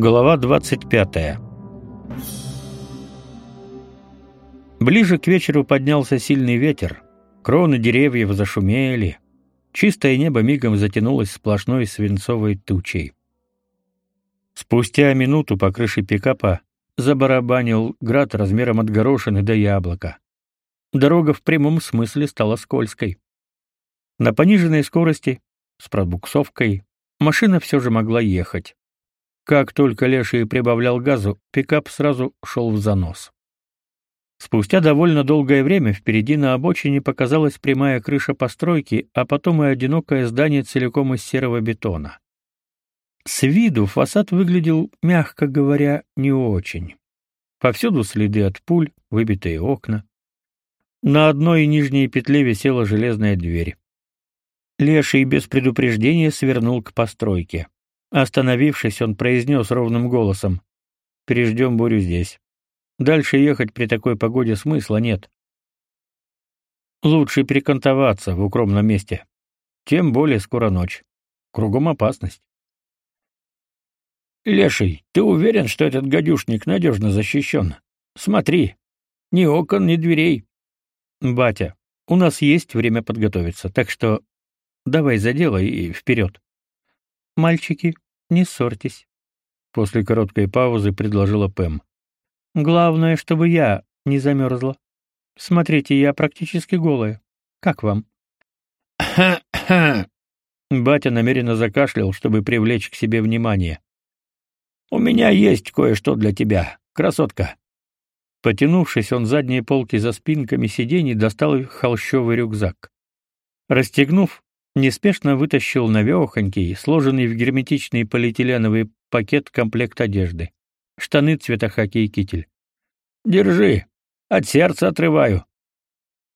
Глава 25. Ближе к вечеру поднялся сильный ветер. Кроны деревьев зашумели. Чистое небо мигом затянулось сплошной свинцовой тучей. Спустя минуту по крыше пикапа забарабанил град размером от горошины до яблока. Дорога в прямом смысле стала скользкой. На пониженной скорости, с пробуксовкой, машина все же могла ехать. Как только Леший прибавлял газу, пикап сразу шел в занос. Спустя довольно долгое время впереди на обочине показалась прямая крыша постройки, а потом и одинокое здание целиком из серого бетона. С виду фасад выглядел, мягко говоря, не очень. Повсюду следы от пуль, выбитые окна. На одной нижней петле висела железная дверь. Леший без предупреждения свернул к постройке. Остановившись, он произнес ровным голосом: "Переждем бурю здесь". Дальше ехать при такой погоде смысла нет. Лучше перекантоваться в укромном месте. Тем более скоро ночь. Кругом опасность. Леший, ты уверен, что этот гадюшник надежно защищен? Смотри, ни окон, ни дверей. Батя, у нас есть время подготовиться, так что давай за дело и вперед. Мальчики, не ссорьтесь. После короткой паузы предложила Пэм. Главное, чтобы я не замерзла. Смотрите, я практически голая. Как вам? Батя намеренно закашлял, чтобы привлечь к себе внимание. У меня есть кое-что для тебя, красотка. Потянувшись, он задние полки за спинками сидений достал холщовый рюкзак. Расстегнув, неспешно вытащил навехонький, сложенный в герметичный полиэтиленовый пакет комплект одежды штаны цвета хаки и китель. Держи, от сердца отрываю.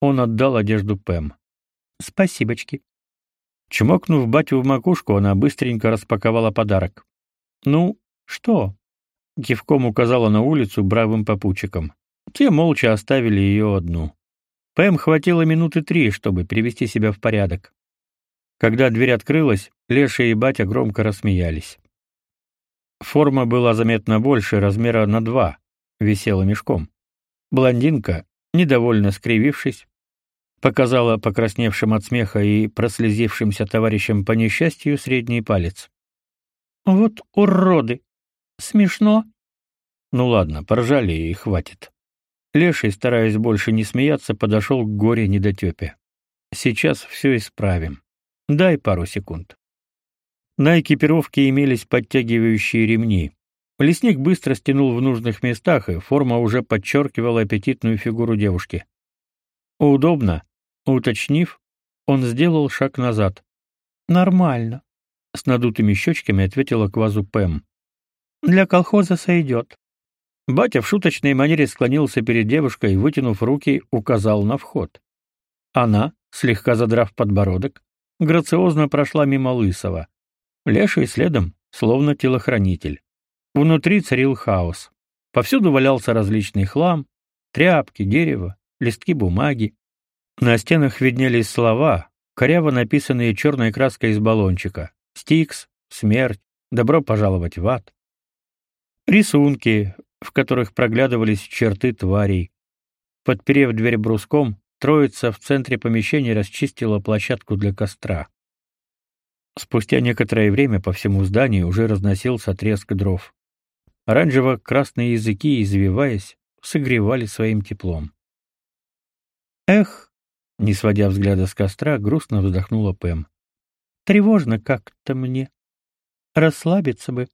Он отдал одежду Пэм. Спасибочки. Чмокнув батю в макушку, она быстренько распаковала подарок. Ну, что? Кивком указала на улицу бравым попутчикам. Те молча оставили ее одну. Пэм хватило минуты три, чтобы привести себя в порядок. Когда дверь открылась, Леша и батя громко рассмеялись. Форма была заметно больше, размера на два, висела мешком. Блондинка, недовольно скривившись, показала покрасневшим от смеха и прослезившимся товарищам по несчастью средний палец. «Вот уроды! Смешно!» «Ну ладно, поржали и хватит». Леший, стараясь больше не смеяться, подошел к горе недотепе. «Сейчас все исправим. Дай пару секунд». На экипировке имелись подтягивающие ремни. Лесник быстро стянул в нужных местах, и форма уже подчеркивала аппетитную фигуру девушки. Удобно, уточнив, он сделал шаг назад. Нормально, с надутыми щечками ответила квазу Пэм. Для колхоза сойдет». Батя в шуточной манере склонился перед девушкой и, вытянув руки, указал на вход. Она, слегка задрав подбородок, грациозно прошла мимо Лысого. Леший следом, словно телохранитель. Внутри царил хаос. Повсюду валялся различный хлам, тряпки, дерево, листки бумаги. На стенах виднелись слова, коряво написанные черной краской из баллончика. «Стикс», «Смерть», «Добро пожаловать в ад». Рисунки, в которых проглядывались черты тварей. Подперев дверь бруском, троица в центре помещения расчистила площадку для костра. Спустя некоторое время по всему зданию уже разносился треск дров. Оранжево-красные языки, извиваясь, согревали своим теплом. Эх, не сводя взгляда с костра, грустно вздохнула Пэм. Тревожно как-то мне. Расслабиться бы.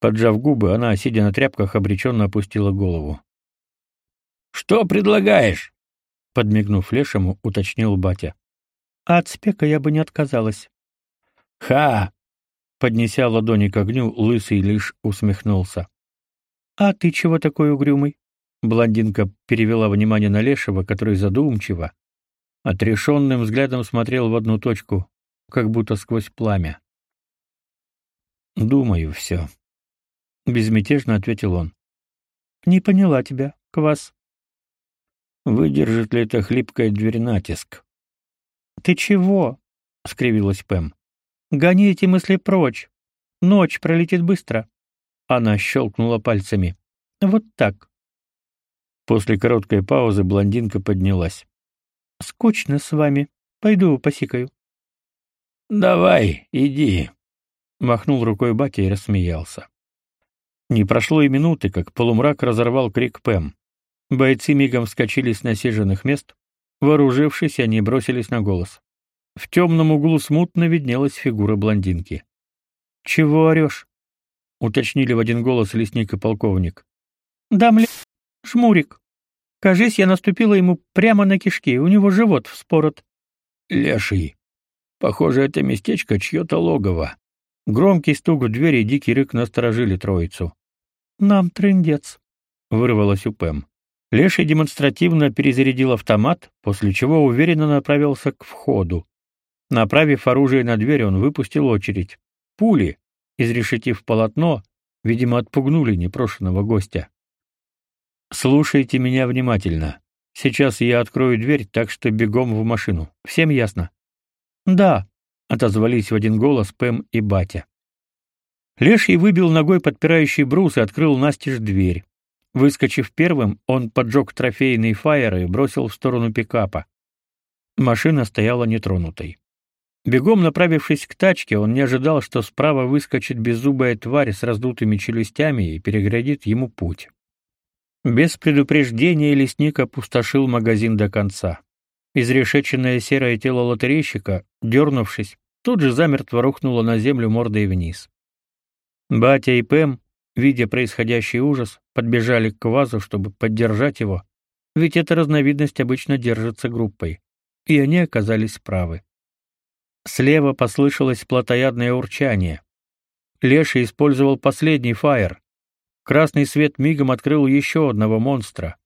Поджав губы, она, сидя на тряпках, обреченно опустила голову. Что предлагаешь? Подмигнув Лешему, уточнил батя. от спека я бы не отказалась. Ха! Поднеся ладони к огню, лысый лишь усмехнулся. А ты чего такой угрюмый? Блондинка перевела внимание на Лешего, который задумчиво, отрешенным взглядом смотрел в одну точку, как будто сквозь пламя. Думаю, все. безмятежно ответил он. Не поняла тебя, Квас. Выдержит ли эта хлипкая дверь натиск? Ты чего? скривилась Пэм. Гони эти мысли прочь. Ночь пролетит быстро. Она щелкнула пальцами. Вот так. После короткой паузы блондинка поднялась. Скучно с вами. Пойду посикаю. Давай, иди, махнул рукой Баки и рассмеялся. Не прошло и минуты, как полумрак разорвал крик Пэм. Бойцы мигом вскочили с насиженных мест, вооружившись, они бросились на голос. В темном углу смутно виднелась фигура блондинки. Чего орешь? уточнили в один голос лесник и полковник. Да, мля, шмурик. Кажись, я наступила ему прямо на кишки, у него живот вспорот. Леший. Похоже, это местечко чье-то логово. Громкий стук в двери и дикий рык насторожили троицу. «Нам трындец», — вырвалось у Пэм. Леший демонстративно перезарядил автомат, после чего уверенно направился к входу. Направив оружие на дверь, он выпустил очередь. Пули, изрешетив полотно, видимо, отпугнули непрошенного гостя. «Слушайте меня внимательно. Сейчас я открою дверь, так что бегом в машину. Всем ясно?» «Да», отозвались в один голос Пэм и Батя. Леший выбил ногой подпирающий брус и открыл настежь дверь. Выскочив первым, он поджег трофейный фаер и бросил в сторону пикапа. Машина стояла нетронутой. Бегом направившись к тачке, он не ожидал, что справа выскочит беззубая тварь с раздутыми челюстями и переградит ему путь. Без предупреждения лесник опустошил магазин до конца. Изрешеченное серое тело лотерейщика, дернувшись, тут же замертво рухнуло на землю мордой вниз. Батя и Пэм, видя происходящий ужас, подбежали к квазу, чтобы поддержать его, ведь эта разновидность обычно держится группой. И они оказались правы. Слева послышалось плотоядное урчание. Леший использовал последний фаер. Красный свет мигом открыл еще одного монстра.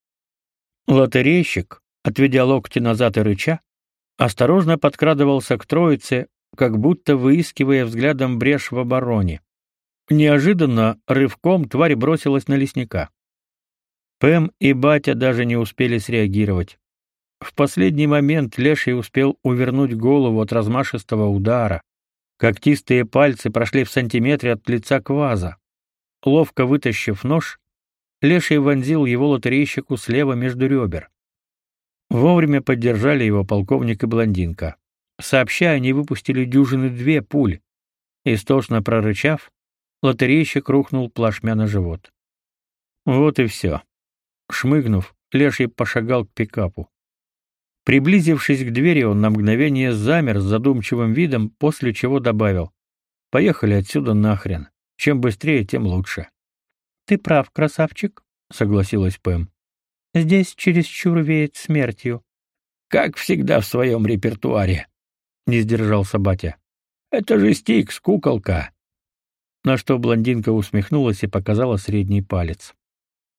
Лотерейщик, отведя локти назад и рыча, осторожно подкрадывался к троице, как будто выискивая взглядом брешь в обороне. Неожиданно рывком тварь бросилась на лесника. Пэм и батя даже не успели среагировать. В последний момент Леший успел увернуть голову от размашистого удара. Когтистые пальцы прошли в сантиметре от лица кваза. Ловко вытащив нож, Леший вонзил его лотерейщику слева между ребер. Вовремя поддержали его полковник и блондинка. Сообща, они выпустили дюжины две пуль. Истошно прорычав, лотерейщик рухнул плашмя на живот. Вот и все. Шмыгнув, Леший пошагал к пикапу. Приблизившись к двери, он на мгновение замер с задумчивым видом, после чего добавил: "Поехали отсюда нахрен. Чем быстрее, тем лучше". "Ты прав, красавчик", согласилась Пэм. Здесь чересчур веет смертью. Как всегда в своем репертуаре. Не сдержался батя. Это же Стикс, куколка. На что блондинка усмехнулась и показала средний палец.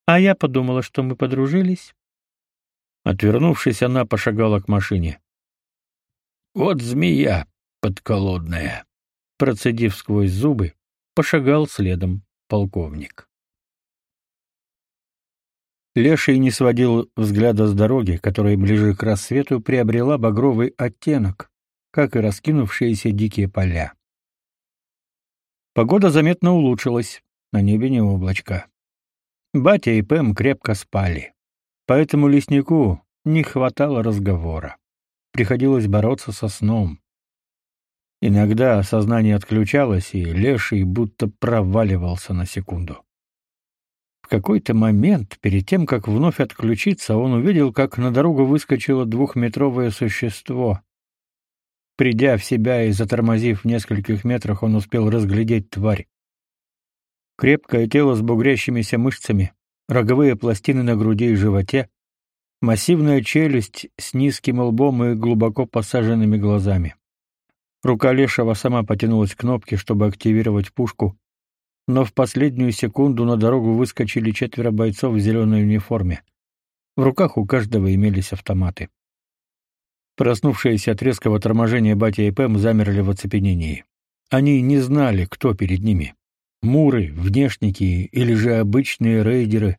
А я подумала, что мы подружились. Отвернувшись, она пошагала к машине. Вот змея подколодная, процедив сквозь зубы, пошагал следом полковник. Леший не сводил взгляда с дороги, которая ближе к рассвету приобрела багровый оттенок, как и раскинувшиеся дикие поля. Погода заметно улучшилась, на небе не облачка. Батя и Пэм крепко спали, поэтому леснику не хватало разговора. Приходилось бороться со сном. Иногда сознание отключалось, и Леший будто проваливался на секунду какой-то момент, перед тем, как вновь отключиться, он увидел, как на дорогу выскочило двухметровое существо. Придя в себя и затормозив в нескольких метрах, он успел разглядеть тварь. Крепкое тело с бугрящимися мышцами, роговые пластины на груди и животе, массивная челюсть с низким лбом и глубоко посаженными глазами. Рука Лешего сама потянулась к кнопке, чтобы активировать пушку, но в последнюю секунду на дорогу выскочили четверо бойцов в зеленой униформе. В руках у каждого имелись автоматы. Проснувшиеся от резкого торможения батя и Пэм замерли в оцепенении. Они не знали, кто перед ними. Муры, внешники или же обычные рейдеры.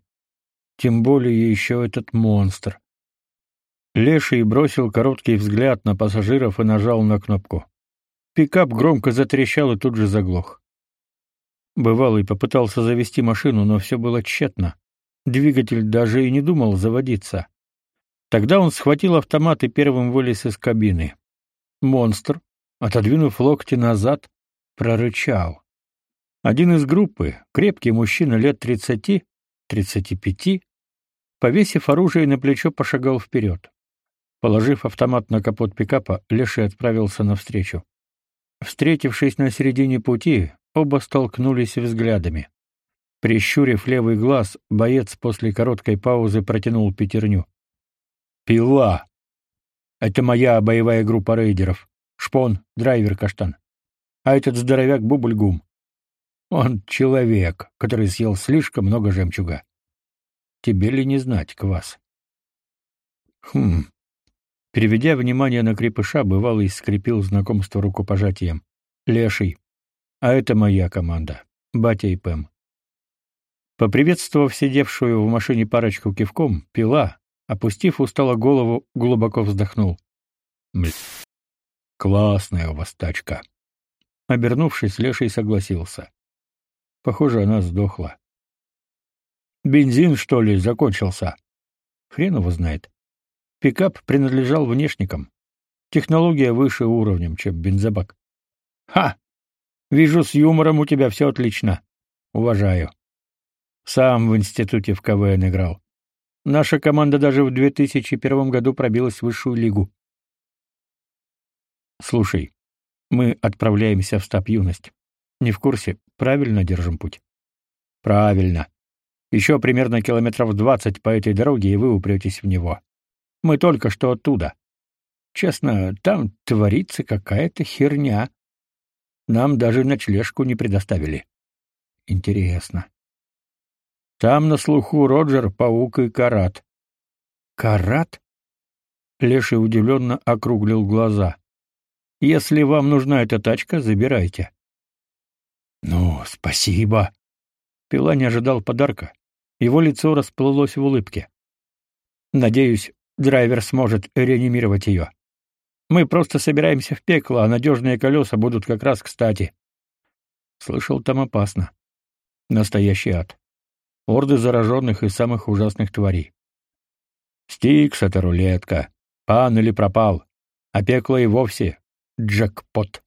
Тем более еще этот монстр. Леший бросил короткий взгляд на пассажиров и нажал на кнопку. Пикап громко затрещал и тут же заглох. Бывалый попытался завести машину, но все было тщетно. Двигатель даже и не думал заводиться. Тогда он схватил автомат и первым вылез из кабины. Монстр, отодвинув локти назад, прорычал. Один из группы, крепкий мужчина лет тридцати, тридцати пяти, повесив оружие на плечо, пошагал вперед. Положив автомат на капот пикапа, Леший отправился навстречу. Встретившись на середине пути, оба столкнулись взглядами. Прищурив левый глаз, боец после короткой паузы протянул пятерню. «Пила! Это моя боевая группа рейдеров. Шпон, драйвер, каштан. А этот здоровяк Бубльгум. Он человек, который съел слишком много жемчуга. Тебе ли не знать, Квас?» «Хм, Переведя внимание на крепыша, бывалый скрепил знакомство рукопожатием. «Леший. А это моя команда. Батя и Пэм». Поприветствовав сидевшую в машине парочку кивком, пила, опустив устало голову, глубоко вздохнул. «Мль. Классная у вас тачка». Обернувшись, Леший согласился. Похоже, она сдохла. «Бензин, что ли, закончился?» «Хрен его знает. Пикап принадлежал внешникам. Технология выше уровнем, чем бензобак. Ха! Вижу, с юмором у тебя все отлично. Уважаю. Сам в институте в КВН играл. Наша команда даже в 2001 году пробилась в высшую лигу. Слушай, мы отправляемся в стаб юность. Не в курсе, правильно держим путь? Правильно. Еще примерно километров двадцать по этой дороге, и вы упретесь в него. Мы только что оттуда. Честно, там творится какая-то херня. Нам даже ночлежку не предоставили. Интересно. Там на слуху Роджер, Паук и Карат. Карат? Леший удивленно округлил глаза. Если вам нужна эта тачка, забирайте. Ну, спасибо. Пила не ожидал подарка. Его лицо расплылось в улыбке. Надеюсь, драйвер сможет реанимировать ее. Мы просто собираемся в пекло, а надежные колеса будут как раз кстати. Слышал, там опасно. Настоящий ад. Орды зараженных и самых ужасных тварей. Стикс — это рулетка. Пан или пропал. А пекло и вовсе джекпот.